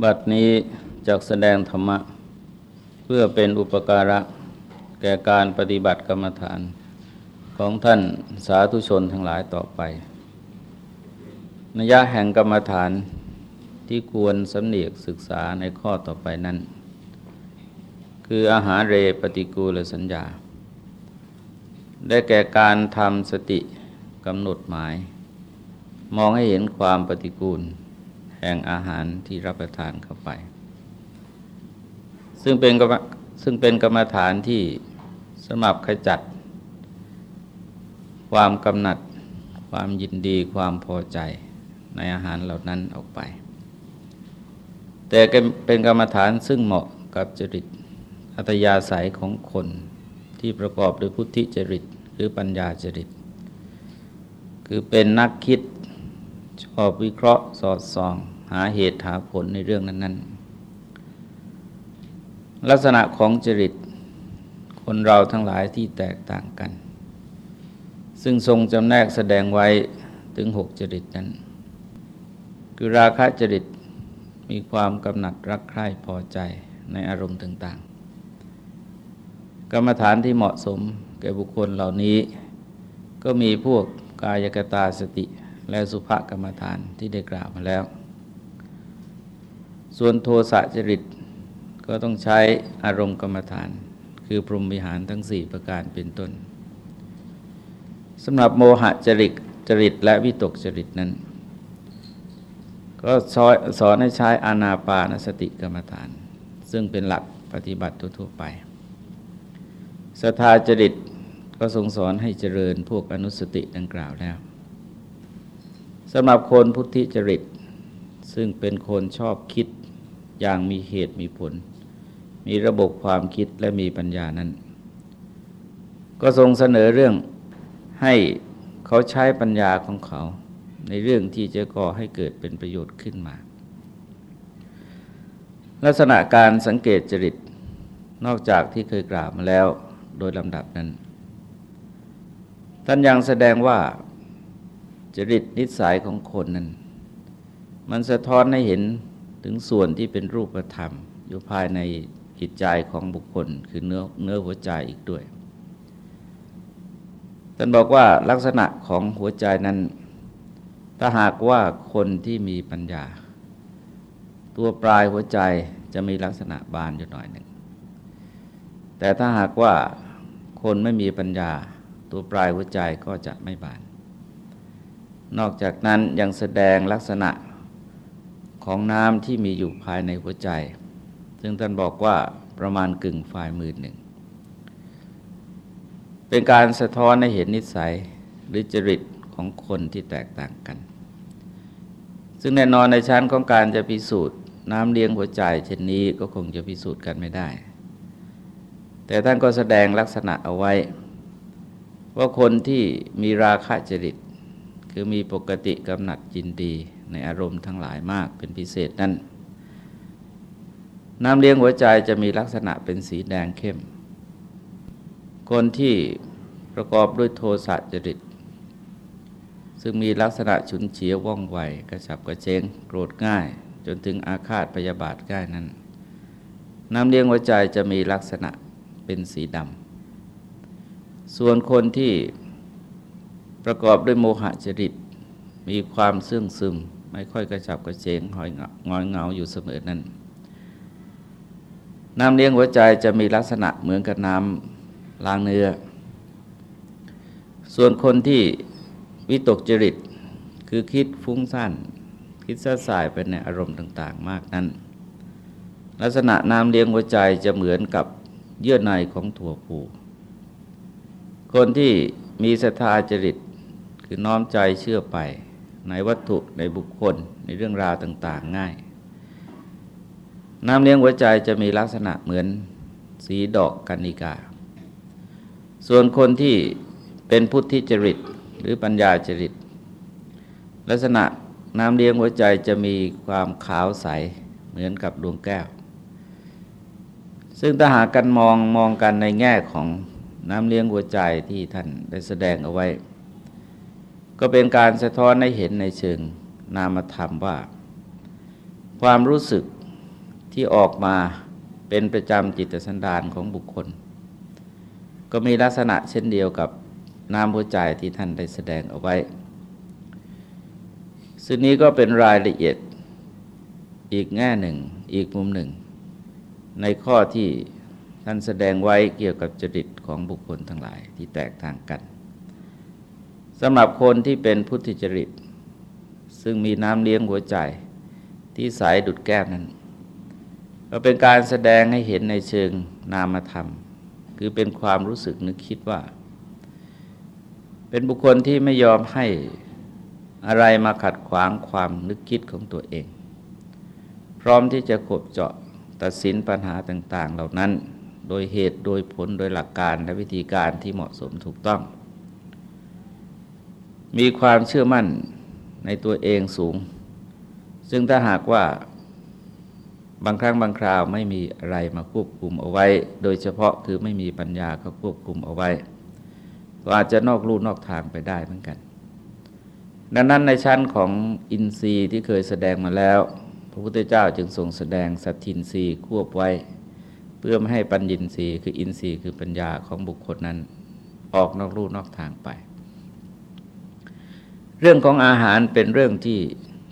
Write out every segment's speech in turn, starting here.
บัดนี้จักแสดงธรรมะ เพื่อเป็นอุปการะ แก่การปฏิบัติกรรมฐาน ของท่านสาธุชนทั้งหลายต่อไปนัยะแห่งกรรมฐานที่ควรสำเนียกศึกษาในข้อต่อไปนั้น คืออาหารเรปฏิกูลสัญญา ได้แก่การทำสติกำหนดหมาย มองให้เห็นความปฏิกูล แห่งอาหารที่รับประทานเข้าไป ซึ่งเป็นกรรมซึ่งเป็นกรรมฐานที่สมับขจัด ความกำหนัด ความยินดีความพอใจในอาหารเหล่านั้นออกไป แต่เป็นกรรมฐานซึ่งเหมาะกับจริตอัตยาศัยของคนที่ประกอบด้วยพุทธิจริตหรือปัญญาจริต คือเป็นนักคิด ชอบวิเคราะห์สอดส่อง หาเหตุหาผลในเรื่องนั้น ๆ ลักษณะของจริตคนเราทั้งหลายที่แตกต่างกัน ซึ่งทรงจำแนกแสดงไว้ถึงหกจริตนั้น คือราคะจริตมีความกำหนัดรักใคร่พอใจในอารมณ์ต่าง ๆ กรรมฐานที่เหมาะสมแก่บุคคลเหล่านี้ ก็มีพวกกายกตาสติ และสุภกรรมฐานที่ได้กล่าวมาแล้ว ส่วนโทสะจริตก็ต้องใช้อารมณ์กรรมฐาน คือพรหมวิหารทั้งสี่ประการเป็นต้นสำหรับโมหะจริตจริตและวิตกจริตนั้น ก็สอนให้ใช้อานาปานสติกรรมฐาน ซึ่งเป็นหลักปฏิบัติทั่วไปสทาจริตก็ทรงสอนให้เจริญพวกอนุสติดังกล่าวแล้ว สำหรับคนพุทธิจริต ซึ่งเป็นคนชอบคิดอย่างมีเหตุมีผล มีระบบความคิดและมีปัญญานั้น ก็ทรงเสนอเรื่องให้เขาใช้ปัญญาของเขา ในเรื่องที่จะก่อให้เกิดเป็นประโยชน์ขึ้นมา ลักษณะการสังเกตจริตนอกจากที่เคยกล่าวมาแล้วโดยลำดับนั้น ท่านยังแสดงว่า จริตนิสัยของคนนั้น มันสะท้อนให้เห็นถึงส่วนที่เป็นรูปธรรม อยู่ภายในจิตใจของบุคคล คือเนื้อเนื้อหัวใจอีกด้วยท่านบอกว่าลักษณะของหัวใจนั้น ถ้าหากว่าคนที่มีปัญญา ตัวปลายหัวใจจะมีลักษณะบานอยู่หน่อยหนึ่ง แต่ถ้าหากว่าคนไม่มีปัญญา ตัวปลายหัวใจก็จะไม่บาน นอกจากนั้นยังแสดงลักษณะของน้ำที่มีอยู่ภายในหัวใจ ซึ่งท่านบอกว่าประมาณกึ่งฝ่ายมือหนึ่ง เป็นการสะท้อนให้เห็นนิสัยหรือจริตของคนที่แตกต่างกัน ซึ่งแน่นอนในชั้นของการจะพิสูจน์ น้ำเลี้ยงหัวใจเช่นนี้ก็คงจะพิสูจน์กันไม่ได้ แต่ท่านก็แสดงลักษณะเอาไว้ ว่าคนที่มีราคะจริต คือมีปกติกำหนัดจินดีในอารมณ์ทั้งหลายมากเป็นพิเศษนั้นน้ำเลี้ยงหัวใจจะมีลักษณะเป็นสีแดงเข้ม คนที่ประกอบด้วยโทสะจริต ซึ่งมีลักษณะฉุนเฉียวว่องไว กระฉับกระเจงโกรธง่าย จนถึงอาฆาตพยาบาทง่ายนั้น น้ำเลี้ยงหัวใจจะมีลักษณะเป็นสีดำส่วนคนที่ ประกอบด้วยโมหะจริต มีความเสื่องซึม ไม่ค่อยกระฉับกระเฉงหอยงอยเงาอยู่เสมอนั้นน้ำเลี้ยงหัวใจจะมีลักษณะเหมือนกับน้ำล้างเนื้อ ส่วนคนที่วิตกจริต คือคิดฟุ้งซ่านคิดซ่าสายไปในอารมณ์ต่าง ๆ มากนั้น ลักษณะน้ำเลี้ยงหัวใจจะเหมือนกับเยื่อในของถั่วผูคนที่มีศรัทธาจริต คือน้อมใจเชื่อไปในวัตถุในบุคคลในเรื่องราวต่าง ๆ ง่าย น้ำเลี้ยงหัวใจจะมีลักษณะเหมือนสีดอกกันิกา ส่วนคนที่เป็นพุทธิจริตหรือปัญญาจริต ลักษณะน้ำเลี้ยงหัวใจจะมีความขาวใสเหมือนกับดวงแก้ว ซึ่งถ้าหากกันมองมองกันในแง่ของน้ำเลี้ยงหัวใจที่ท่านได้แสดงเอาไว้ ก็เป็นการสะท้อนให้เห็นในเชิงนามธรรมว่า ความรู้สึกที่ออกมาเป็นประจำจิตสันดานของบุคคล ก็มีลักษณะเช่นเดียวกับน้ำหัวใจที่ท่านได้แสดงเอาไว้ ซึ่งนี้ก็เป็นรายละเอียดอีกแง่หนึ่งอีกมุมหนึ่ง ในข้อที่ท่านแสดงไว้เกี่ยวกับจริตของบุคคลทั้งหลายที่แตกต่างกัน สำหรับคนที่เป็นพุทธิจริต ซึ่งมีน้ำเลี้ยงหัวใจที่ใสดุดแก้วนั้นก็เป็นการแสดงให้เห็นในเชิงนามธรรม คือเป็นความรู้สึกนึกคิดว่า เป็นบุคคลที่ไม่ยอมให้อะไรมาขัดขวางความนึกคิดของตัวเอง พร้อมที่จะขบเจาะตัดสินปัญหาต่าง ๆ เหล่านั้น โดยเหตุโดยผลโดยหลักการและวิธีการที่เหมาะสมถูกต้อง มีความเชื่อมั่นในตัวเองสูง ซึ่งถ้าหากว่าบางครั้งบางคราวไม่มีอะไรมาควบคุมเอาไว้ โดยเฉพาะคือไม่มีปัญญาเขาควบคุมเอาไว้ ก็อาจจะนอกลู่นอกทางไปได้เหมือนกัน ดังนั้นในชั้นของอินทรีย์ที่เคยแสดงมาแล้ว พระพุทธเจ้าจึงทรงแสดงสัตทินทรีย์ควบไว้ เพื่อไม่ให้ปัญญินทรีย์คืออินทรีย์คือปัญญาของบุคคลนั้น ออกนอกลู่นอกทางไป เรื่องของอาหารเป็นเรื่องที่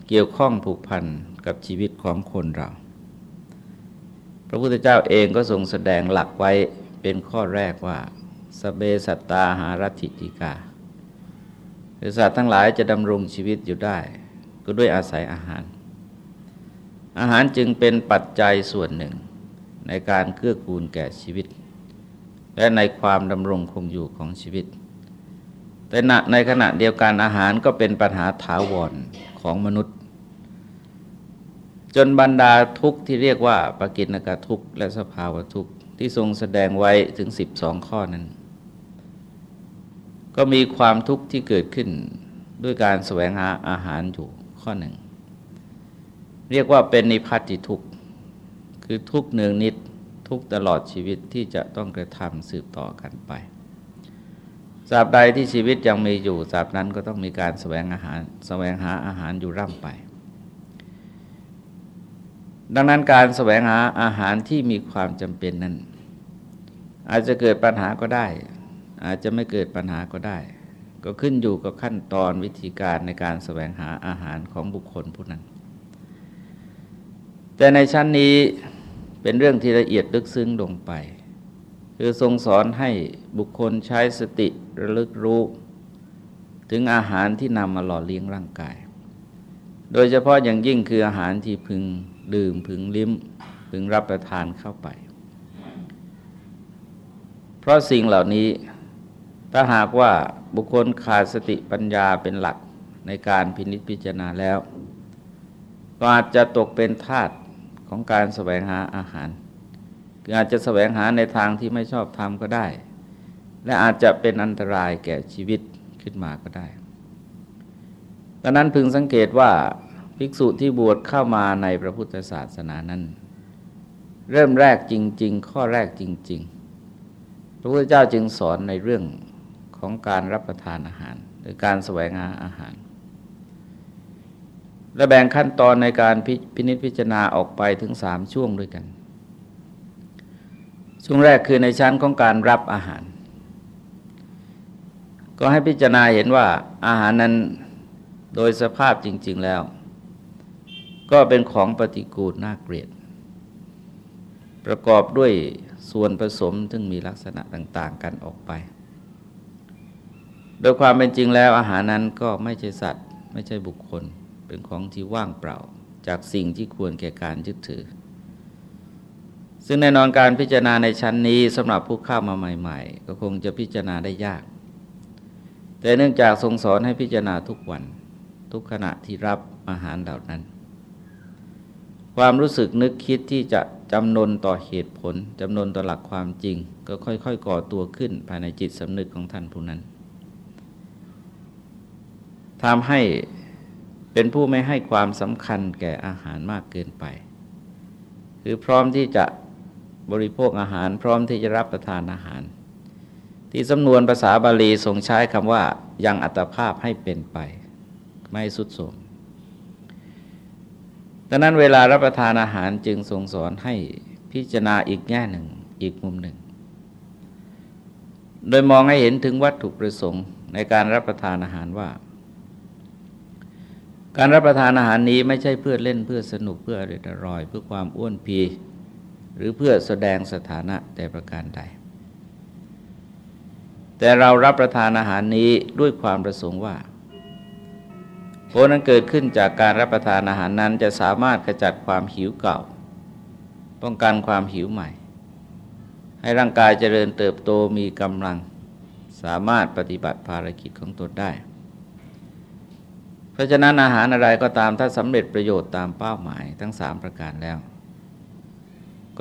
เกี่ยวข้องผูกพันกับชีวิตของคนเรา พระพุทธเจ้าเองก็ทรงแสดงหลักไว้เป็นข้อแรกว่าสเบสัตตาหารัติติกาคือสัตว์ทั้งหลายจะดำรงชีวิตอยู่ได้ ก็ด้วยอาศัยอาหาร อาหารจึงเป็นปัจจัยส่วนหนึ่ง ในการเกื้อกูลแก่ชีวิต และในความดำรงคงอยู่ของชีวิต แต่ในขณะเดียวกันอาหารก็เป็นปัญหาถาวรของมนุษย์ จนบรรดาทุกข์ที่เรียกว่าปกิณกทุกข์และสภาวะทุกข์ที่ทรงแสดงไว้ถึงสิบสองข้อนั้น ก็มีความทุกข์ที่เกิดขึ้นด้วยการแสวงหาอาหารอยู่ข้อหนึ่ง เรียกว่าเป็นนิพัติทุกข์ คือทุกเนืองนิดทุกตลอดชีวิตที่จะต้องกระทำสืบต่อกันไป สาบใดที่ชีวิตยังมีอยู่สาบนั้นก็ต้องมีการแสวงอาหารแสวงหาอาหารอยู่ร่ำไป ดังนั้นการแสวงหาอาหารที่มีความจำเป็นนั้น อาจจะเกิดปัญหาก็ได้ อาจจะไม่เกิดปัญหาก็ได้ ก็ขึ้นอยู่กับขั้นตอนวิธีการในการแสวงหาอาหารของบุคคลผู้นั้น แต่ในชั้นนี้เป็นเรื่องที่ละเอียดลึกซึ้งลงไป คือทรงสอนให้บุคคลใช้สติระลึกรู้ ถึงอาหารที่นำมาหล่อเลี้ยงร่างกาย โดยเฉพาะอย่างยิ่งคืออาหารที่พึงดื่มพึงลิ้ม พึงรับประทานเข้าไป เพราะสิ่งเหล่านี้ถ้าหากว่าบุคคลขาดสติปัญญาเป็นหลักในการพินิจพิจารณาแล้ว ก็อาจจะตกเป็นทาตของการแสวงหาอาหาร คืออาจจะแสวงหาในทางที่ไม่ชอบทำก็ได้ และอาจจะเป็นอันตรายแก่ชีวิตขึ้นมาก็ได้ดังนั้นพึงสังเกตว่าภิกษุที่บวชเข้ามาในพระพุทธศาสนานั้น เริ่มแรกจริง ๆ ข้อแรกจริง ๆ พระพุทธเจ้าจึงสอนในเรื่องของการรับประทานอาหาร หรือการแสวงหาอาหาร และแบ่งขั้นตอนในการพินิจพิจารณาออกไปถึงสามช่วงด้วยกัน ช่วงแรกคือในชั้นของการรับอาหาร ก็ให้พิจารณาเห็นว่าอาหารนั้นโดยสภาพจริง ๆแล้ว ก็เป็นของปฏิกูลน่าเกลียด ประกอบด้วยส่วนผสมซึ่งมีลักษณะต่าง ๆ กันออกไป โดยความเป็นจริงแล้วอาหารนั้นก็ไม่ใช่สัตว์ ไม่ใช่บุคคล เป็นของที่ว่างเปล่า จากสิ่งที่ควรแก่การยึดถือ ซึ่งแน่นอนการพิจารณาในชั้นนี้สำหรับผู้เข้ามาใหม่ ๆ ก็คงจะพิจารณาได้ยาก แต่เนื่องจากทรงสอนให้พิจารณาทุกวัน ทุกขณะที่รับอาหารเหล่านั้น ความรู้สึกนึกคิดที่จะจำนนต่อเหตุผลจำนนต่อหลักความจริง ก็ค่อยๆ ก่อตัวขึ้นภายในจิตสำนึกของท่านผู้นั้นทำให้เป็นผู้ไม่ให้ความสำคัญแก่อาหารมากเกินไป คือพร้อมที่จะ บริโภคอาหารพร้อมที่จะรับประทานอาหาร ที่สำนวนภาษาบาลีทรงใช้คำว่ายังอัตภาพให้เป็นไป ไม่สุดโทมดังนั้นเวลารับประทานอาหารจึงทรงสอนให้พิจารณาอีกแง่หนึ่งอีกมุมหนึ่ง โดยมองให้เห็นถึงวัตถุประสงค์ในการรับประทานอาหารว่า การรับประทานอาหารนี้ไม่ใช่เพื่อเล่นเพื่อสนุกเพื่ออร่อยอร่อยเพื่อความอ้วนพี หรือเพื่อแสดงสถานะแต่ประการใด แต่เรารับประทานอาหารนี้ด้วยความประสงค์ว่าผลนั้นเกิดขึ้นจากการรับประทานอาหารนั้นจะสามารถขจัดความหิวเก่า ป้องกันความหิวใหม่ ให้ร่างกายเจริญเติบโตมีกำลัง สามารถปฏิบัติภารกิจของตนได้ เพราะฉะนั้นอาหารอะไรก็ตามถ้าสำเร็จประโยชน์ตามเป้าหมายทั้งสามประการแล้ว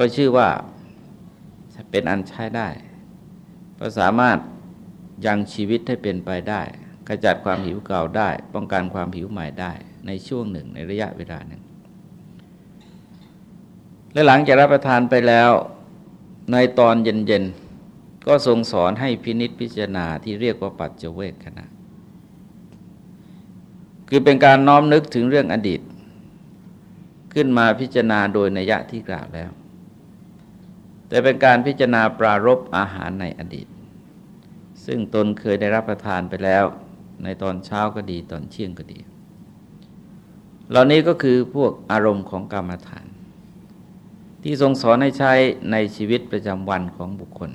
ก็ชื่อว่าเป็นอันใช้ได้ก็สามารถยังชีวิตให้เป็นไปได้ขจัดความหิวเก่าได้ ป้องกันความหิวใหม่ได้ในช่วงหนึ่งในระยะเวลาหนึ่ง และหลังจากรับประทานไปแล้วในตอนเย็นๆ ก็ทรงสอนให้พินิษพิจารณาที่เรียกว่าปัจเจเวกขณะ คือเป็นการน้อมนึกถึงเรื่องอดีต ขึ้นมาพิจารณาโดยนัยะที่กล่าวแล้ว แต่เป็นการพิจารณาปรารบอาหารในอดีต ซึ่งตนเคยได้รับประทานไปแล้ว ในตอนเช้าก็ดีตอนเที่ยงก็ดี เหล่านี้ก็คือพวกอารมณ์ของกรรมฐาน ที่ทรงสอนให้ใช้ในชีวิตประจำวันของบุคคล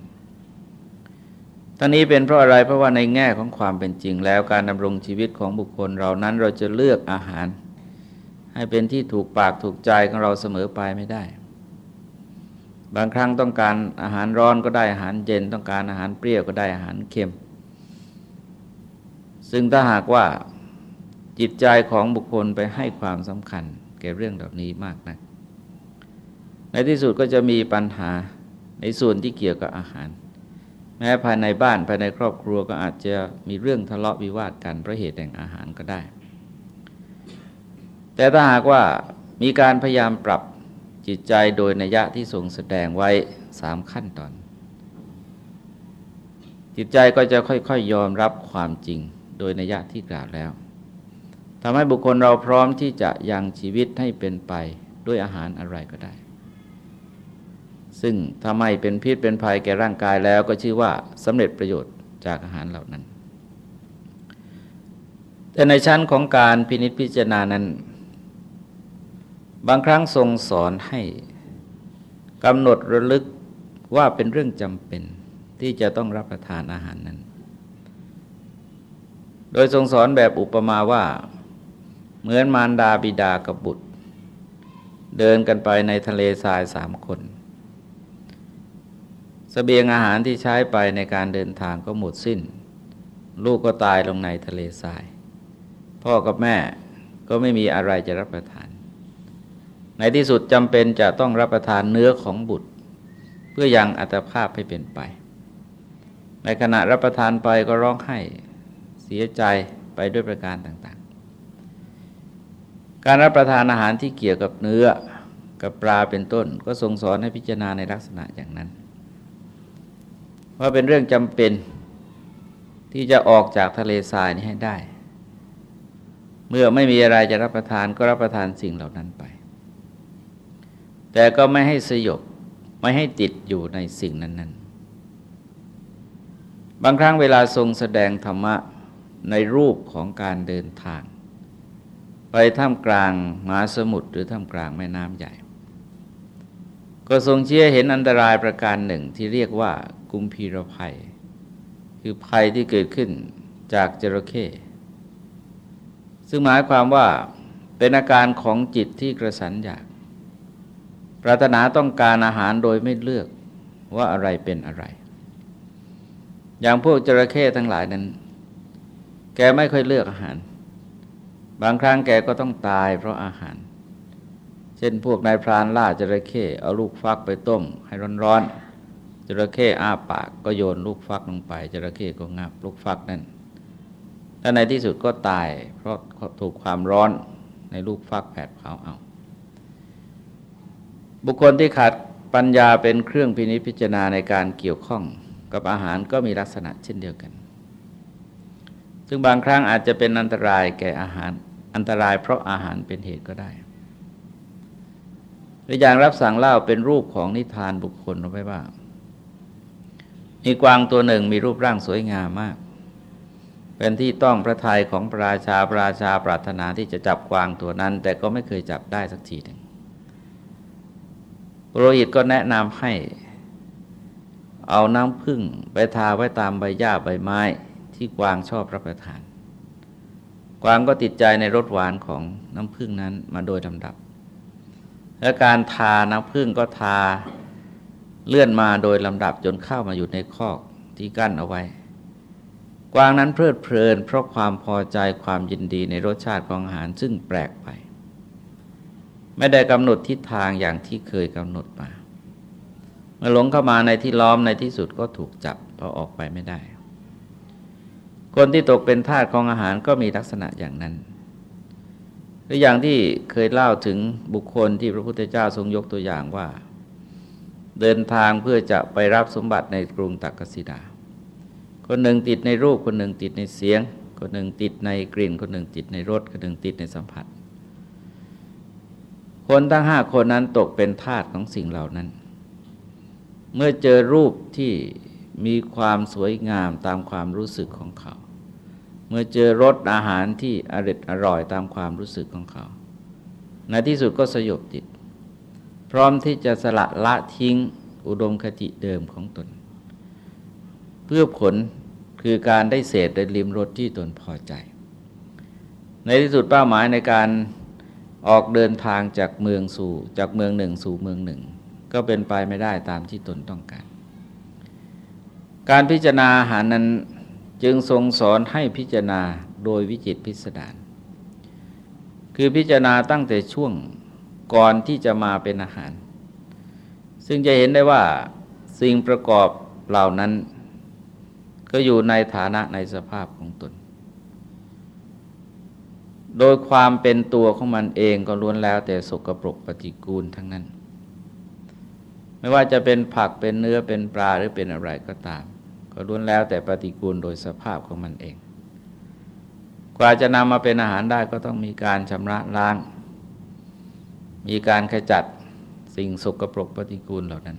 ทั้งนี้เป็นเพราะอะไรเพราะว่าในแง่ของความเป็นจริงแล้วการดำรงชีวิตของบุคคลเรานั้นเราจะเลือกอาหาร ให้เป็นที่ถูกปากถูกใจของเราเสมอไปไม่ได้ บางครั้งต้องการอาหารร้อนก็ได้อาหารเย็นต้องการอาหารเปรี้ยวก็ได้อาหารเค็ม ซึ่งถ้าหากว่าจิตใจของบุคคลไปให้ความสำคัญแก่เรื่องเหล่านี้มากนะัก ในที่สุดก็จะมีปัญหาในส่วนที่เกี่ยวกับอาหาร แม้ภายในบ้านภายในครอบครัวก็อาจจะมีเรื่องทะเลาะวิวาทกันเพราะเหตุแห่งอาหารก็ได้ แต่ถ้าหากว่ามีการพยายามปรับ จิตใจโดยนัยยะที่ทรงแสดงไว้สามขั้นตอน จิตใจก็จะค่อยๆยยอมรับความจริงโดยนัยยะที่กล่าวแล้วทำให้บุคคลเราพร้อมที่จะยังชีวิตให้เป็นไปด้วยอาหารอะไรก็ได้ ซึ่งถ้าไม่เป็นพิษเป็นภัยแก่ร่างกายแล้วก็ชื่อว่าสำเร็จประโยชน์จากอาหารเหล่านั้น แต่ในชั้นของการพินิจพิจารณานั้น บางครั้งทรงสอนให้กำหนดระลึกว่าเป็นเรื่องจำเป็นที่จะต้องรับประทานอาหารนั้น โดยทรงสอนแบบอุปมาว่า เหมือนมารดาบิดากับบุตร เดินกันไปในทะเลทรายสามคนสเสบียงอาหารที่ใช้ไปในการเดินทางก็หมดสิ้น ลูกก็ตายลงในทะเลทราย พ่อกับแม่ก็ไม่มีอะไรจะรับประทาน ในที่สุดจำเป็นจะต้องรับประทานเนื้อของบุตร เพื่อยังอัตภาพให้เป็นไป ในขณะรับประทานไปก็ร้องไห้เสียใจไปด้วยประการต่างๆ การรับประทานอาหารที่เกี่ยวกับเนื้อกับปลาเป็นต้น ก็ทรงสอนให้พิจารณาในลักษณะอย่างนั้น ว่าเป็นเรื่องจำเป็นที่จะออกจากทะเลทรายนี้ให้ได้ เมื่อไม่มีอะไรจะรับประทานก็รับประทานสิ่งเหล่านั้นไป แต่ก็ไม่ให้สยบไม่ให้ติดอยู่ในสิ่งนั้น ๆ บางครั้งเวลาทรงแสดงธรรมะในรูปของการเดินทาง ไปท่ามกลางมหาสมุทรหรือท่ามกลางแม่น้ำใหญ่ ก็ทรงเชี่ยเห็นอันตรายประการหนึ่งที่เรียกว่ากุมพีรภัย คือภัยที่เกิดขึ้นจากจระเข้ซึ่งหมายความว่าเป็นอาการของจิตที่กระสันอยาก ปรารถนาต้องการอาหารโดยไม่เลือกว่าอะไรเป็นอะไร อย่างพวกจระเข้ทั้งหลายนั้น แกไม่ค่อยเลือกอาหาร บางครั้งแกก็ต้องตายเพราะอาหาร เช่นพวกนายพรานล่าจระเข้เอาลูกฟักไปต้ม ให้ร้อนๆจระเข้อ้าปากก็โยนลูกฟักลงไป จระเข้ก็งับลูกฟักนั่นและในที่สุดก็ตายเพราะถูกความร้อนในลูกฟักแผดเผาเอา บุคคลที่ขาดปัญญาเป็นเครื่องพินิจพิจารณาในการเกี่ยวข้องกับอาหารก็มีลักษณะเช่นเดียวกัน ซึ่งบางครั้งอาจจะเป็นอันตรายแก่อาหาร อันตรายเพราะอาหารเป็นเหตุก็ได้หรืออย่างรับสั่งเล่าเป็นรูปของนิทานบุคคลเอาไว้ว่า มีกวางตัวหนึ่งมีรูปร่างสวยงามมาก เป็นที่ต้องพระทัยของพระราชาพระราชาปรารถนาที่จะจับกวางตัวนั้น แต่ก็ไม่เคยจับได้สักทีหนึ่ง โรหิตก็แนะนำให้ เอาน้ำผึ้งไปทาไว้ตามใบหญ้าใบไม้ที่กวางชอบรับประทาน กวางก็ติดใจในรสหวานของน้ำผึ้งนั้นมาโดยลำดับ และการทาน้ำผึ้งก็ทาเลื่อนมาโดยลำดับจนเข้ามาอยู่ในคอกที่กั้นเอาไว้ กวางนั้นเพลิดเพลิน เพราะความพอใจความยินดีในรสชาติของอาหารซึ่งแปลกไป ไม่ได้กำหนดทิศทางอย่างที่เคยกำหนดมาเมื่อหลงเข้ามาในที่ล้อมในที่สุดก็ถูกจับพอออกไปไม่ได้ คนที่ตกเป็นทาสของอาหารก็มีลักษณะอย่างนั้นหรืออย่างที่เคยเล่าถึงบุคคลที่พระพุทธเจ้าทรงยกตัวอย่างว่า เดินทางเพื่อจะไปรับสมบัติในกรุงตักกศิดา คนหนึ่งติดในรูปคนหนึ่งติดในเสียง คนหนึ่งติดในกลิ่น คนหนึ่งติดในรสคนหนึ่งติดในสัมผัส คนทั้งห้าคนนั้นตกเป็นทาสของสิ่งเหล่านั้น เมื่อเจอรูปที่มีความสวยงามตามความรู้สึกของเขา เมื่อเจอรสอาหารที่อร่อยอร่อยตามความรู้สึกของเขา ในที่สุดก็สยบติดพร้อมที่จะสละละทิ้งอุดมคติเดิมของตน เพื่อผลคือการได้เสดได้ลิมรสที่ตนพอใจ ในที่สุดเป้าหมายในการ ออกเดินทางจากเมืองสู่จากเมืองหนึ่งสู่เมืองหนึ่ง ก็เป็นไปไม่ได้ตามที่ตนต้องการ การพิจารณาอาหารนั้นจึงทรงสอนให้พิจารณาโดยวิจิตพิสดารคือพิจารณาตั้งแต่ช่วงก่อนที่จะมาเป็นอาหาร ซึ่งจะเห็นได้ว่าสิ่งประกอบเหล่านั้น ก็อยู่ในฐานะในสภาพของตน โดยความเป็นตัวของมันเองก็ล้วนแล้วแต่สกปรกปฏิกูลทั้งนั้น ไม่ว่าจะเป็นผักเป็นเนื้อเป็นปลาหรือเป็นอะไรก็ตาม ก็ล้วนแล้วแต่ปฏิกูลโดยสภาพของมันเอง กว่าจะนำมาเป็นอาหารได้ก็ต้องมีการชำระล้าง มีการขจัดสิ่งสกปรกปฏิกูลเหล่านั้น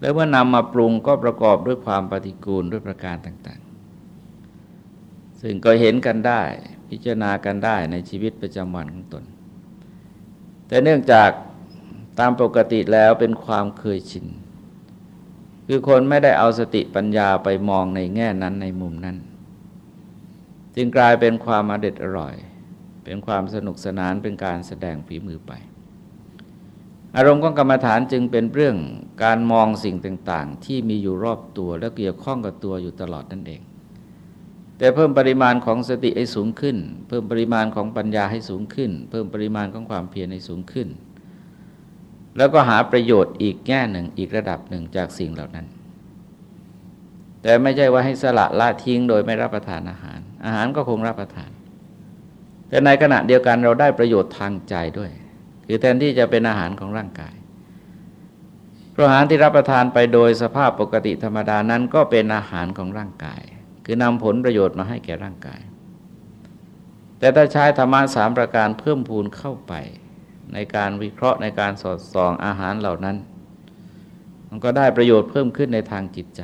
แล้วเมื่อนำมาปรุงก็ประกอบด้วยความปฏิกูลด้วยประการต่าง ซึ่งก็เห็นกันได้พิจารณากันได้ในชีวิตประจำวันของตน แต่เนื่องจากตามปกติแล้วเป็นความเคยชิน คือคนไม่ได้เอาสติปัญญาไปมองในแง่นั้นในมุมนั้น จึงกลายเป็นความอเด็ดอร่อย เป็นความสนุกสนานเป็นการแสดงฝีมือไป อารมณ์ของกรรมฐานจึงเป็นเรื่องการมองสิ่งต่าง ๆ ที่มีอยู่รอบตัวและเกี่ยวข้องกับตัวอยู่ตลอดนั่นเอง แต่เพิ่มปริมาณของสติให้สูงขึ้น เพิ่มปริมาณของปัญญาให้สูงขึ้น เพิ่มปริมาณของความเพียรให้สูงขึ้น แล้วก็หาประโยชน์อีกแง่หนึ่งอีกระดับหนึ่งจากสิ่งเหล่านั้น แต่ไม่ใช่ว่าให้สละละทิ้งโดยไม่รับประทานอาหาร อาหารก็คงรับประทาน แต่ในขณะเดียวกันเราได้ประโยชน์ทางใจด้วย คือแทนที่จะเป็นอาหารของร่างกายเพราะอาหารที่รับประทานไปโดยสภาพปกติธรรมดานั้นก็เป็นอาหารของร่างกาย คือนำผลประโยชน์มาให้แก่ร่างกาย แต่ถ้าใช้ธรรมะสามประการเพิ่มพูนเข้าไป ในการวิเคราะห์ในการสอดส่องอาหารเหล่านั้น มันก็ได้ประโยชน์เพิ่มขึ้นในทางจิตใจ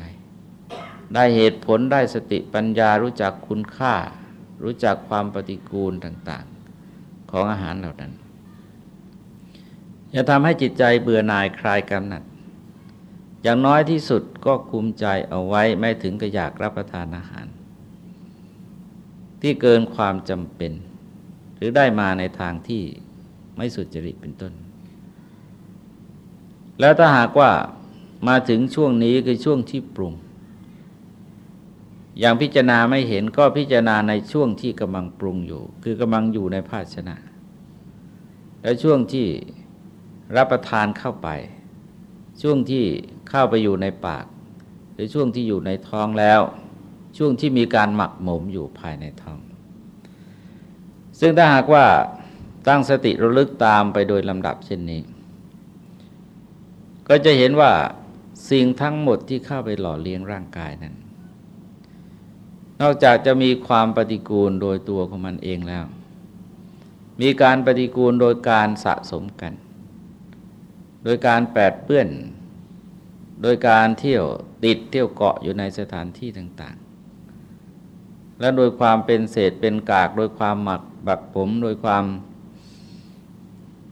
ได้เหตุผลได้สติปัญญารู้จักคุณค่า รู้จักความปฏิกูลต่างๆ ของอาหารเหล่านั้นจะทำให้จิตใจเบื่อหน่ายคลายกำหนัด อย่างน้อยที่สุดก็คุมใจเอาไว้ไม่ถึงกับอยากรับประทานอาหาร ที่เกินความจำเป็น หรือได้มาในทางที่ไม่สุจริตเป็นต้น แล้วถ้าหากว่ามาถึงช่วงนี้คือช่วงที่ปรุง อย่างพิจารณาไม่เห็นก็พิจารณาในช่วงที่กำลังปรุงอยู่ คือกำลังอยู่ในภาชนะ และช่วงที่รับประทานเข้าไป ช่วงที่เข้าไปอยู่ในปาก หรือช่วงที่อยู่ในท้องแล้ว ช่วงที่มีการหมักหมมอยู่ภายในท้อง ซึ่งถ้าหากว่าตั้งสติระลึกตามไปโดยลำดับเช่นนี้ ก็จะเห็นว่าสิ่งทั้งหมดที่เข้าไปหล่อเลี้ยงร่างกายนั้น นอกจากจะมีความปฏิกูลโดยตัวของมันเองแล้ว มีการปฏิกูลโดยการสะสมกัน โดยการแปดเปื้อน โดยการเที่ยวติดเที่ยวเกาะอยู่ในสถานที่ต่างๆ และโดยความเป็นเศษเป็นกาก โดยความหมักบักผม โดยความ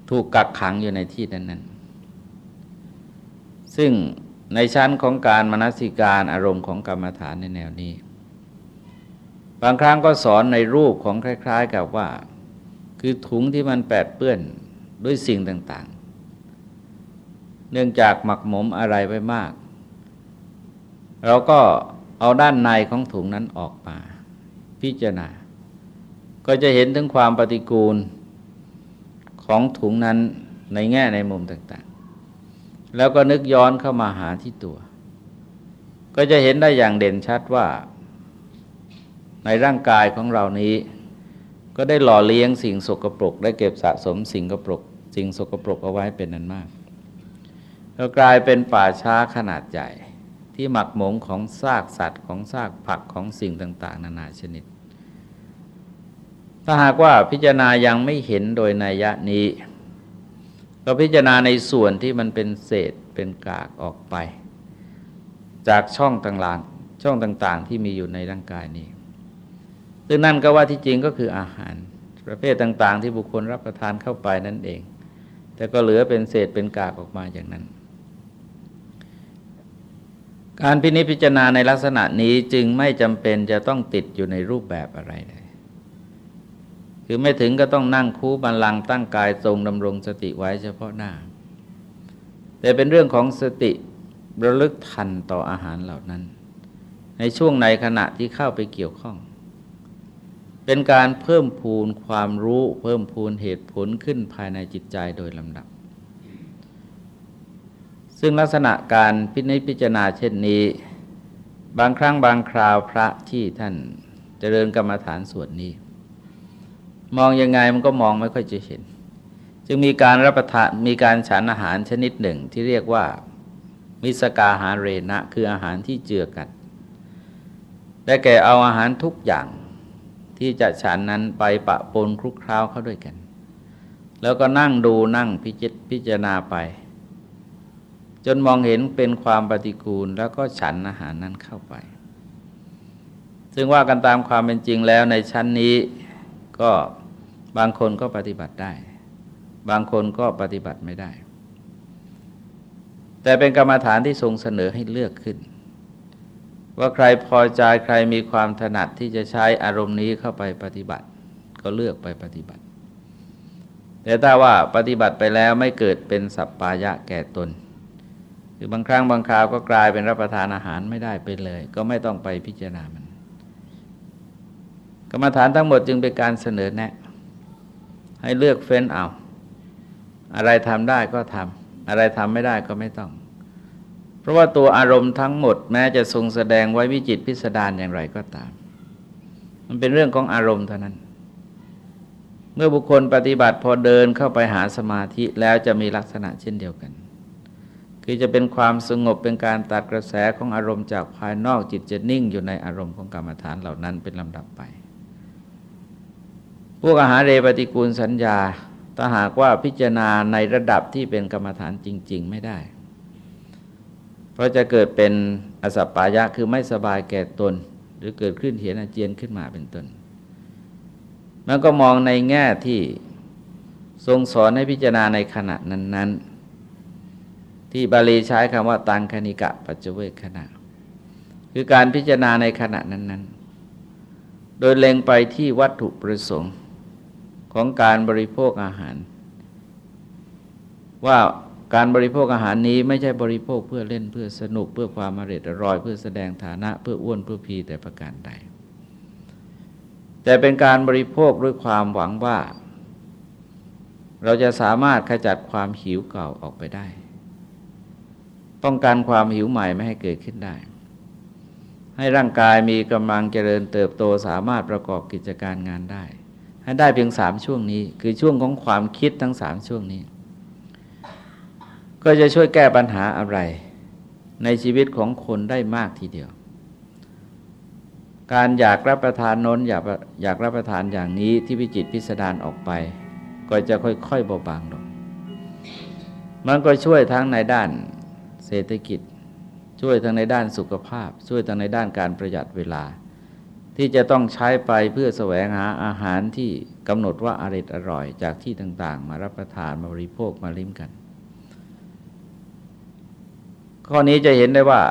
ถูกกักขังอยู่ในที่นั้นๆ ซึ่งในชั้นของการมนสิการอารมณ์ของกรรมฐานในแนวนี้ บางครั้งก็สอนในรูปของคล้าย ๆ กับว่า คือถุงที่มันแปดเปื้อนด้วยสิ่งต่างๆ เนื่องจากหมักหมมอะไรไว้มาก เราก็เอาด้านในของถุงนั้นออกมา พิจารณา ก็จะเห็นถึงความปฏิกูลของถุงนั้นในแง่ในมุมต่างๆ แล้วก็นึกย้อนเข้ามาหาที่ตัว ก็จะเห็นได้อย่างเด่นชัดว่า ในร่างกายของเรานี้ ก็ได้หล่อเลี้ยงสิ่งสกปรก ได้เก็บสะสมสิ่งกปรก สิ่งสกปรกเอาไว้เป็นนั้นมาก ก็กลายเป็นป่าช้าขนาดใหญ่ที่หมักหมมของซากสัตว์ของซากผักของสิ่งต่าง ๆ นานาชนิด ถ้าหากว่าพิจารณายังไม่เห็นโดยนัยยะนี้ ก็พิจารณาในส่วนที่มันเป็นเศษเป็นกากออกไป จากช่องต่างๆช่องต่างๆ ที่มีอยู่ในร่างกายนี้ซึ่งนั่นก็ว่าที่จริงก็คืออาหารประเภทต่าง ๆ ที่บุคคลรับประทานเข้าไปนั่นเอง แต่ก็เหลือเป็นเศษเป็นกากออกมาอย่างนั้น การพินิจพิจารณาในลักษณะนี้จึงไม่จำเป็นจะต้องติดอยู่ในรูปแบบอะไรเลยคือไม่ถึงก็ต้องนั่งคูบันลังตั้งกายทรงดำรงสติไว้เฉพาะหน้า แต่เป็นเรื่องของสติระลึกทันต่ออาหารเหล่านั้น ในช่วงในขณะที่เข้าไปเกี่ยวข้อง เป็นการเพิ่มพูนความรู้เพิ่มพูนเหตุผลขึ้นภายในจิตใจโดยลำดับ ซึ่งลักษณะการพิจิพิจารณาเช่นนี้ บางครั้งบางคราวพระที่ท่านจเจริญกรรมฐานส่วนนี้ มองยังไงมันก็มองไม่ค่อยจะเห็น จึงมีการรับประทานมีการฉันอาหารชนิดหนึ่งที่เรียกว่ามิสกาหารเรณะคืออาหารที่เจือกันได้แก่เอาอาหารทุกอย่างที่จะฉันนั้นไปปะปนคลุกคล้าวเข้าด้วยกัน แล้วก็นั่งดูนั่งพิจิตพิจารณาไป จนมองเห็นเป็นความปฏิกูลแล้วก็ฉันอาหารนั้นเข้าไป ซึ่งว่ากันตามความเป็นจริงแล้วในชั้นนี้ก็บางคนก็ปฏิบัติได้ บางคนก็ปฏิบัติไม่ได้ แต่เป็นกรรมฐานที่ทรงเสนอให้เลือกขึ้น ว่าใครพอใจใครมีความถนัดที่จะใช้อารมณ์นี้เข้าไปปฏิบัติ ก็เลือกไปปฏิบัติ แต่ถ้าว่าปฏิบัติไปแล้วไม่เกิดเป็นสัปปายะแก่ตน หรือบางครั้งบางคราวก็กลายเป็นรับประทานอาหารไม่ได้ไปเลย ก็ไม่ต้องไปพิจารณามัน กรรมฐานทั้งหมดจึงเป็นการเสนอแนะ ให้เลือกเฟ้นเอา อะไรทำได้ก็ทำอะไรทำไม่ได้ก็ไม่ต้อง เพราะว่าตัวอารมณ์ทั้งหมด แม้จะทรงแสดงไว้วิจิตพิสดารอย่างไรก็ตาม มันเป็นเรื่องของอารมณ์เท่านั้นเมื่อบุคคลปฏิบัติพอเดินเข้าไปหาสมาธิแล้วจะมีลักษณะเช่นเดียวกัน คือจะเป็นความสงบเป็นการตัดกระแสของอารมณ์จากภายนอกจิตจะนิ่งอยู่ในอารมณ์ของกรรมฐานเหล่านั้นเป็นลำดับไป พวกอาหารเรปฏิกูลสัญญาถ้าหากว่าพิจารณาในระดับที่เป็นกรรมฐานจริง ๆ ไม่ได้ เพราะจะเกิดเป็นอสัปปายะคือไม่สบายแก่ตน หรือเกิดขึ้นเหียนอาเจียนขึ้นมาเป็นต้นมันก็มองในแง่ที่ทรงสอนให้พิจารณาในขณะนั้น ๆ ที่บาลีใช้คำว่าตังคณิกะ ปัจเจเวขณะ คือการพิจารณาในขณะนั้น ๆ โดยเล็งไปที่วัตถุประสงค์ของการบริโภคอาหาร ว่าการบริโภคอาหารนี้ไม่ใช่บริโภคเพื่อเล่นเพื่อสนุกเพื่อความอร่อยอร่อย เพื่อแสดงฐานะเพื่ออ้วนเพื่อพีแต่ประการใด แต่เป็นการบริโภคด้วยความหวังว่า เราจะสามารถขจัดความหิวเก่าออกไปได้ ป้องกันความหิวใหม่ไม่ให้เกิดขึ้นได้ ให้ร่างกายมีกำลังเจริญเติบโตสามารถประกอบกิจการงานได้ ให้ได้เพียงสามช่วงนี้ คือช่วงของความคิดทั้งสามช่วงนี้ ก็จะช่วยแก้ปัญหาอะไร ในชีวิตของคนได้มากทีเดียว การอยากรับประทานน้นอยากอยากรับประทานอย่างนี้ที่พิจิตพิสดารออกไป ก็จะค่อยๆเบาบางลงมันก็ช่วยทั้งในด้าน เศรษฐกิจ ช่วยทั้งในด้านสุขภาพ ช่วยทั้งในด้านการประหยัดเวลา ที่จะต้องใช้ไปเพื่อแสวงหาอาหารที่กำหนดว่าอร่อยอร่อยจากที่ต่างๆ มารับประทานมาบริโภคมาลิ้มกัน ข้อนี้จะเห็นได้ว่า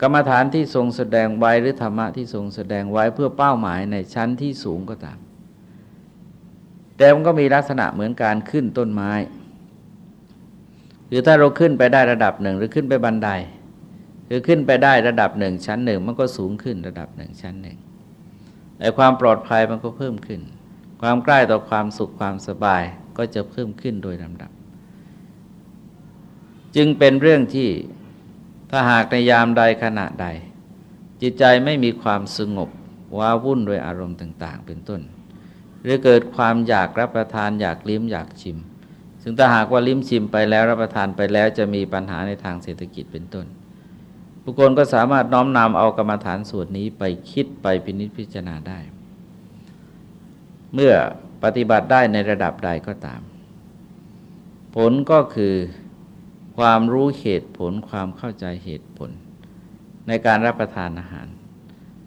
กรรมฐานที่ทรงแสดงไว้หรือธรรมะที่ทรงแสดงไว้เพื่อเป้าหมายในชั้นที่สูงก็ตาม แต่มันก็มีลักษณะเหมือนการขึ้นต้นไม้ คือถ้าเราขึ้นไปได้ระดับหนึ่งหรือขึ้นไปบันไดคือขึ้นไปได้ระดับหนึ่งชั้นหนึ่งมันก็สูงขึ้นระดับหนึ่งชั้นหนึ่งแต่ความปลอดภัยมันก็เพิ่มขึ้น ความใกล้ต่อความสุขความสบายก็จะเพิ่มขึ้นโดยลำดับ จึงเป็นเรื่องที่ถ้าหากในยามใดขณะใด จิตใจไม่มีความสงบว้าวุ่นโดยอารมณ์ต่าง ๆ เป็นต้น หรือเกิดความอยากรับประทานอยากลิ้มอยากชิม ซึ่งถ้าหากว่าลิ้มชิมไปแล้วรับประทานไปแล้วจะมีปัญหาในทางเศรษฐกิจเป็นต้น บุคคลก็สามารถน้อมนำเอากรรมฐานส่วนนี้ไปคิดไปพินิจพิจารณาได้ เมื่อปฏิบัติได้ในระดับใดก็ตาม ผลก็คือความรู้เหตุผลความเข้าใจเหตุผล ในการรับประทานอาหาร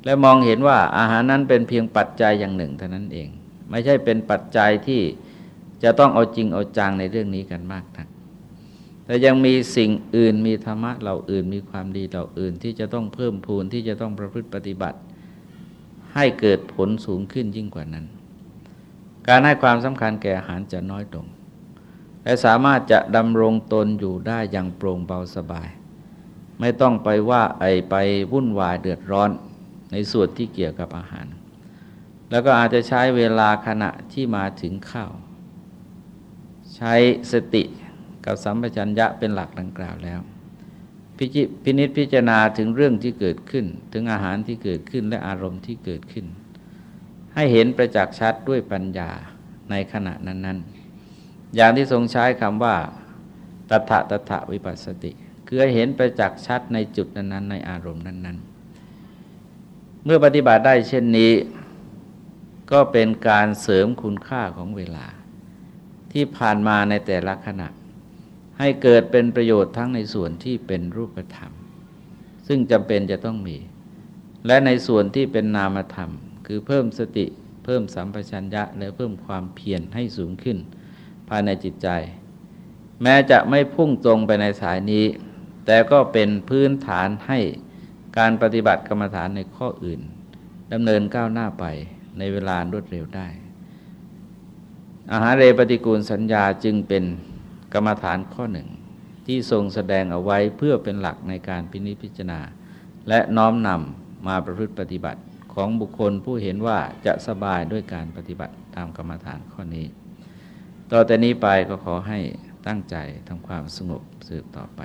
และมองเห็นว่าอาหารนั้นเป็นเพียงปัจจัยอย่างหนึ่งเท่านั้นเอง ไม่ใช่เป็นปัจจัยที่ จะต้องเอาจริงเอาจังในเรื่องนี้กันมากนักแต่ยังมีสิ่งอื่นมีธรรมะเราอื่นมีความดีเราอื่นที่จะต้องเพิ่มพูนที่จะต้องประพฤติปฏิบัติ ให้เกิดผลสูงขึ้นยิ่งกว่านั้น การให้ความสำคัญแก่อาหารจะน้อยลงและสามารถจะดำรงตนอยู่ได้อย่างโปร่งเบาสบาย ไม่ต้องไปว่าไอไปวุ่นวายเดือดร้อนในส่วนที่เกี่ยวกับอาหาร แล้วก็อาจจะใช้เวลาขณะที่มาถึงข้าว ใช้สติกับสัมปชัญญะเป็นหลักดังกล่าวแล้วพพินิษพิจารณาถึงเรื่องที่เกิดขึ้น ถึงอาหารที่เกิดขึ้นและอารมณ์ที่เกิดขึ้น ให้เห็นประจักษ์ชัดด้วยปัญญาในขณะนั้น ๆ อย่างที่ทรงใช้คำว่าตถะตถะวิปัสสติ คือเห็นประจักษ์ชัดในจุดนั้นๆ ในอารมณ์นั้น ๆ เมื่อปฏิบัติได้เช่นนี้ ก็เป็นการเสริมคุณค่าของเวลา ที่ผ่านมาในแต่ละขณะ ให้เกิดเป็นประโยชน์ทั้งในส่วนที่เป็นรูปธรรม ซึ่งจำเป็นจะต้องมี และในส่วนที่เป็นนามธรรม คือเพิ่มสติเพิ่มสัมปชัญญะ และเพิ่มความเพียรให้สูงขึ้น ภายในจิตใจ แม้จะไม่พุ่งตรงไปในสายนี้ แต่ก็เป็นพื้นฐานให้การปฏิบัติกรรมฐานในข้ออื่นดำเนินก้าวหน้าไปในเวลารวดเร็วได้ อาหารเรปฏิกูลสัญญาจึงเป็นกรรมฐานข้อหนึ่ง ที่ทรงแสดงเอาไว้เพื่อเป็นหลักในการพินิจพิจารณา และน้อมนำมาประพฤติปฏิบัติของบุคคลผู้เห็นว่าจะสบายด้วยการปฏิบัติตามกรรมฐานข้อนี้ ต่อแต่นี้ไปก็ขอให้ตั้งใจทำความสงบสืบต่อไป